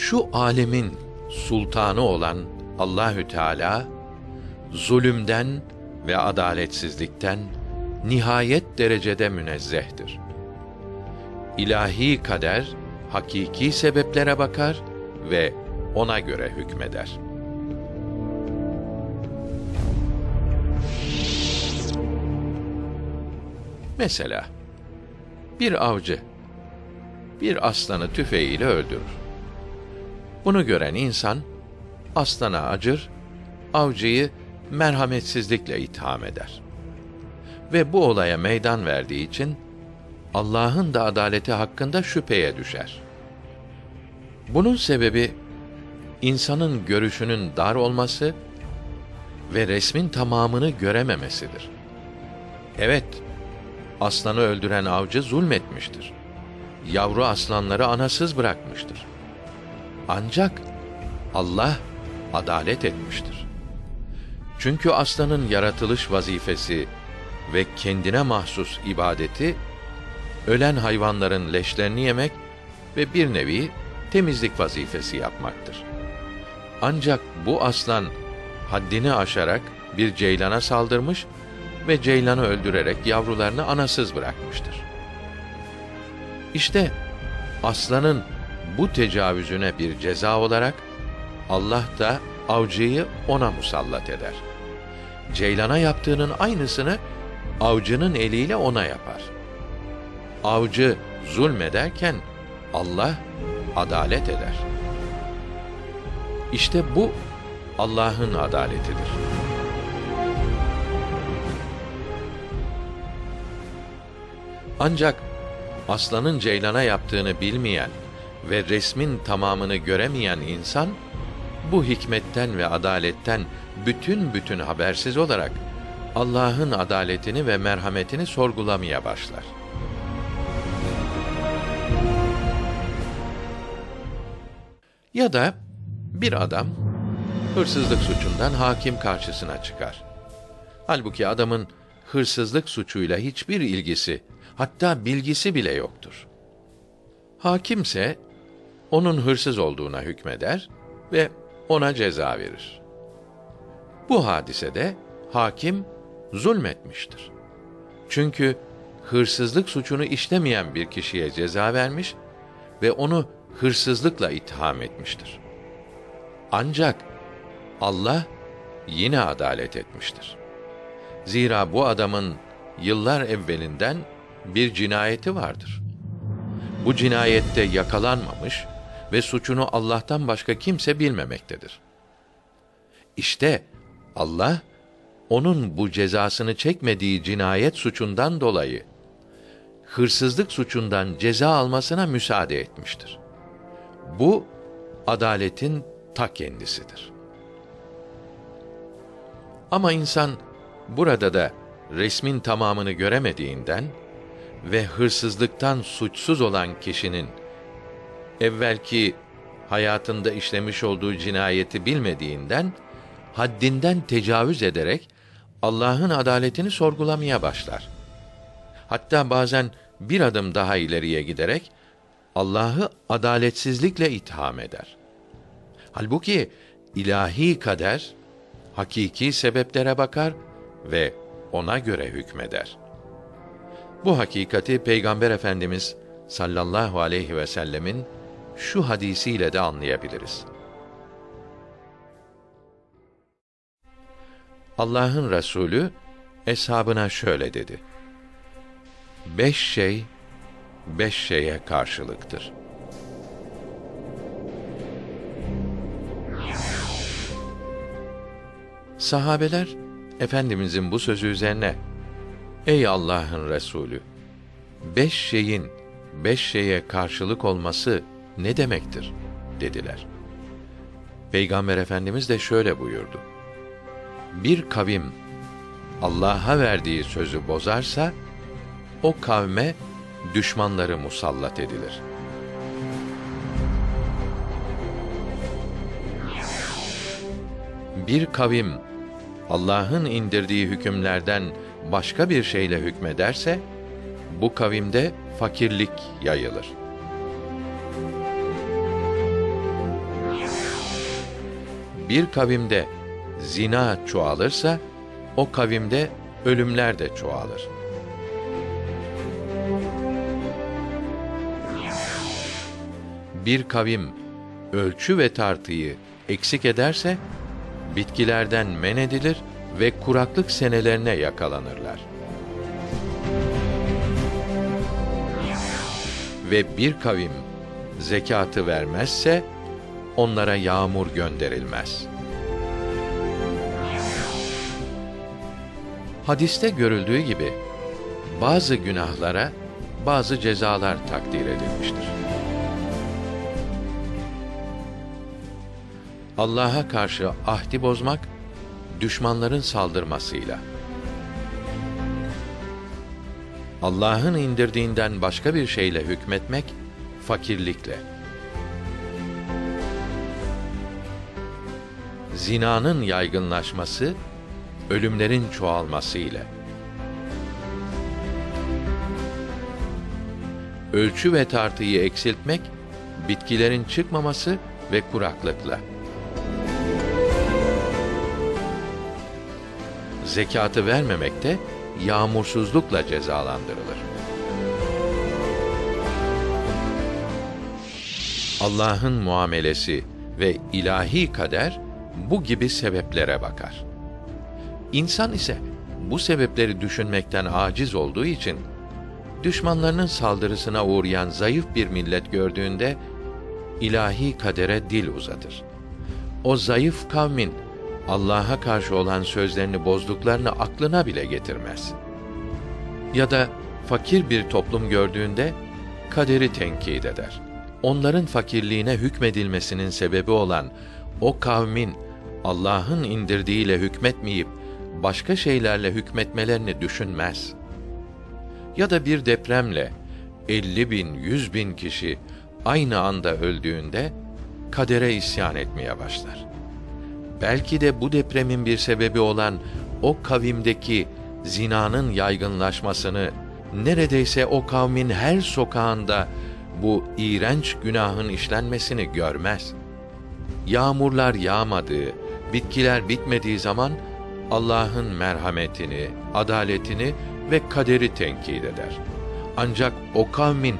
Şu alemin sultanı olan Allahü Teala zulümden ve adaletsizlikten nihayet derecede münezzehtir. İlahi kader hakiki sebeplere bakar ve ona göre hükmeder. Mesela bir avcı bir aslanı tüfeğiyle öldürür. Bunu gören insan aslana acır, avcıyı merhametsizlikle itham eder. Ve bu olaya meydan verdiği için Allah'ın da adaleti hakkında şüpheye düşer. Bunun sebebi insanın görüşünün dar olması ve resmin tamamını görememesidir. Evet, aslanı öldüren avcı zulmetmiştir. Yavru aslanları anasız bırakmıştır. Ancak Allah adalet etmiştir. Çünkü aslanın yaratılış vazifesi ve kendine mahsus ibadeti ölen hayvanların leşlerini yemek ve bir nevi temizlik vazifesi yapmaktır. Ancak bu aslan haddini aşarak bir ceylana saldırmış ve ceylanı öldürerek yavrularını anasız bırakmıştır. İşte aslanın bu tecavüzüne bir ceza olarak Allah da avcıyı ona musallat eder. Ceylana yaptığının aynısını avcının eliyle ona yapar. Avcı zulmederken Allah adalet eder. İşte bu Allah'ın adaletidir. Ancak aslanın ceylana yaptığını bilmeyen ve resmin tamamını göremeyen insan bu hikmetten ve adaletten bütün bütün habersiz olarak Allah'ın adaletini ve merhametini sorgulamaya başlar. Ya da bir adam hırsızlık suçundan hakim karşısına çıkar. Halbuki adamın hırsızlık suçuyla hiçbir ilgisi, hatta bilgisi bile yoktur. Hakimse onun hırsız olduğuna hükmeder ve ona ceza verir. Bu hadisede hakim zulmetmiştir. Çünkü hırsızlık suçunu işlemeyen bir kişiye ceza vermiş ve onu hırsızlıkla itham etmiştir. Ancak Allah yine adalet etmiştir. Zira bu adamın yıllar evvelinden bir cinayeti vardır. Bu cinayette yakalanmamış ve suçunu Allah'tan başka kimse bilmemektedir. İşte Allah onun bu cezasını çekmediği cinayet suçundan dolayı hırsızlık suçundan ceza almasına müsaade etmiştir. Bu adaletin ta kendisidir. Ama insan burada da resmin tamamını göremediğinden ve hırsızlıktan suçsuz olan kişinin evvelki hayatında işlemiş olduğu cinayeti bilmediğinden haddinden tecavüz ederek Allah'ın adaletini sorgulamaya başlar. Hatta bazen bir adım daha ileriye giderek Allah'ı adaletsizlikle itham eder. Halbuki ilahi kader hakiki sebeplere bakar ve ona göre hükmeder. Bu hakikati Peygamber Efendimiz sallallahu aleyhi ve sellemin şu hadisiyle de anlayabiliriz. Allah'ın Resulü eshabına şöyle dedi: Beş şey beş şeye karşılıktır. Sahabeler efendimizin bu sözü üzerine Ey Allah'ın Resulü beş şeyin beş şeye karşılık olması ne demektir dediler. Peygamber Efendimiz de şöyle buyurdu. Bir kavim Allah'a verdiği sözü bozarsa o kavme düşmanları musallat edilir. Bir kavim Allah'ın indirdiği hükümlerden başka bir şeyle hükmederse bu kavimde fakirlik yayılır. Bir kavimde zina çoğalırsa o kavimde ölümler de çoğalır. Bir kavim ölçü ve tartıyı eksik ederse bitkilerden men edilir ve kuraklık senelerine yakalanırlar. Ve bir kavim zekatı vermezse onlara yağmur gönderilmez. Hadiste görüldüğü gibi bazı günahlara bazı cezalar takdir edilmiştir. Allah'a karşı ahdi bozmak düşmanların saldırmasıyla Allah'ın indirdiğinden başka bir şeyle hükmetmek fakirlikle zinanın yaygınlaşması ölümlerin çoğalması ile ölçü ve tartıyı eksiltmek bitkilerin çıkmaması ve kuraklıkla zekatı vermemekte yağmursuzlukla cezalandırılır. Allah'ın muamelesi ve ilahi kader bu gibi sebeplere bakar. İnsan ise bu sebepleri düşünmekten aciz olduğu için düşmanlarının saldırısına uğrayan zayıf bir millet gördüğünde ilahi kadere dil uzatır. O zayıf kavmin Allah'a karşı olan sözlerini bozduklarını aklına bile getirmez. Ya da fakir bir toplum gördüğünde kaderi tenkit eder. Onların fakirliğine hükmedilmesinin sebebi olan o kavmin Allah'ın indirdiğiyle hükmetmeyip başka şeylerle hükmetmelerini düşünmez. Ya da bir depremle 50 bin, 100 bin kişi aynı anda öldüğünde kadere isyan etmeye başlar. Belki de bu depremin bir sebebi olan o kavimdeki zinanın yaygınlaşmasını neredeyse o kavmin her sokağında bu iğrenç günahın işlenmesini görmez. Yağmurlar yağmadığı, bitkiler bitmediği zaman Allah'ın merhametini, adaletini ve kaderi tenkit eder. Ancak o kavmin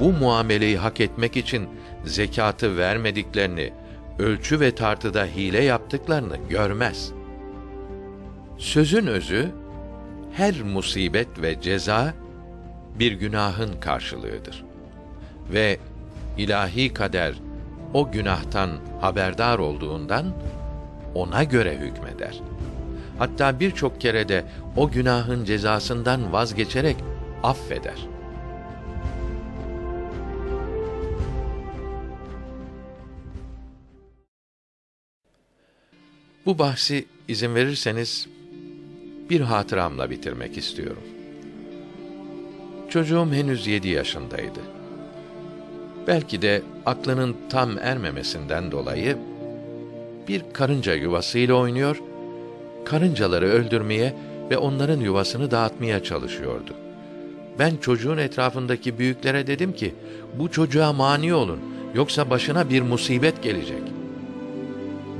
bu muameleyi hak etmek için zekatı vermediklerini, ölçü ve tartıda hile yaptıklarını görmez. Sözün özü her musibet ve ceza bir günahın karşılığıdır. Ve ilahi kader o günahtan haberdar olduğundan ona göre hükmeder. Hatta birçok kere de o günahın cezasından vazgeçerek affeder. Bu bahsi izin verirseniz bir hatıramla bitirmek istiyorum. Çocuğum henüz yedi yaşındaydı. Belki de aklının tam ermemesinden dolayı bir karınca yuvasıyla oynuyor, karıncaları öldürmeye ve onların yuvasını dağıtmaya çalışıyordu. Ben çocuğun etrafındaki büyüklere dedim ki, bu çocuğa mani olun, yoksa başına bir musibet gelecek.''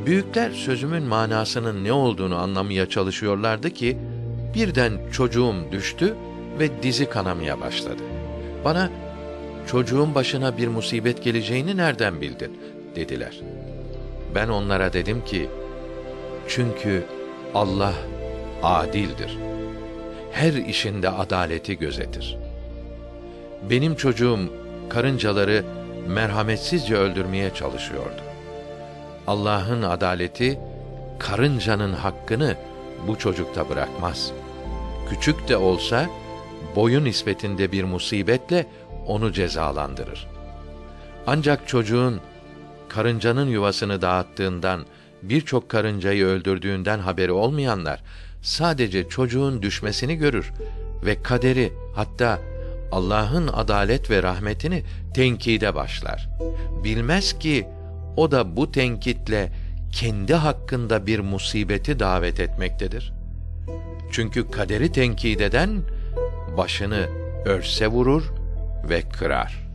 Büyükler sözümün manasının ne olduğunu anlamaya çalışıyorlardı ki birden çocuğum düştü ve dizi kanamaya başladı. Bana çocuğun başına bir musibet geleceğini nereden bildin dediler. Ben onlara dedim ki çünkü Allah adildir. Her işinde adaleti gözetir. Benim çocuğum karıncaları merhametsizce öldürmeye çalışıyordu. Allah'ın adaleti karıncanın hakkını bu çocukta bırakmaz. Küçük de olsa boyun nispetinde bir musibetle onu cezalandırır. Ancak çocuğun karıncanın yuvasını dağıttığından, birçok karıncayı öldürdüğünden haberi olmayanlar sadece çocuğun düşmesini görür ve kaderi hatta Allah'ın adalet ve rahmetini tenkide başlar. Bilmez ki o da bu tenkitle kendi hakkında bir musibeti davet etmektedir. Çünkü kaderi tenkit eden başını örse vurur ve kırar.''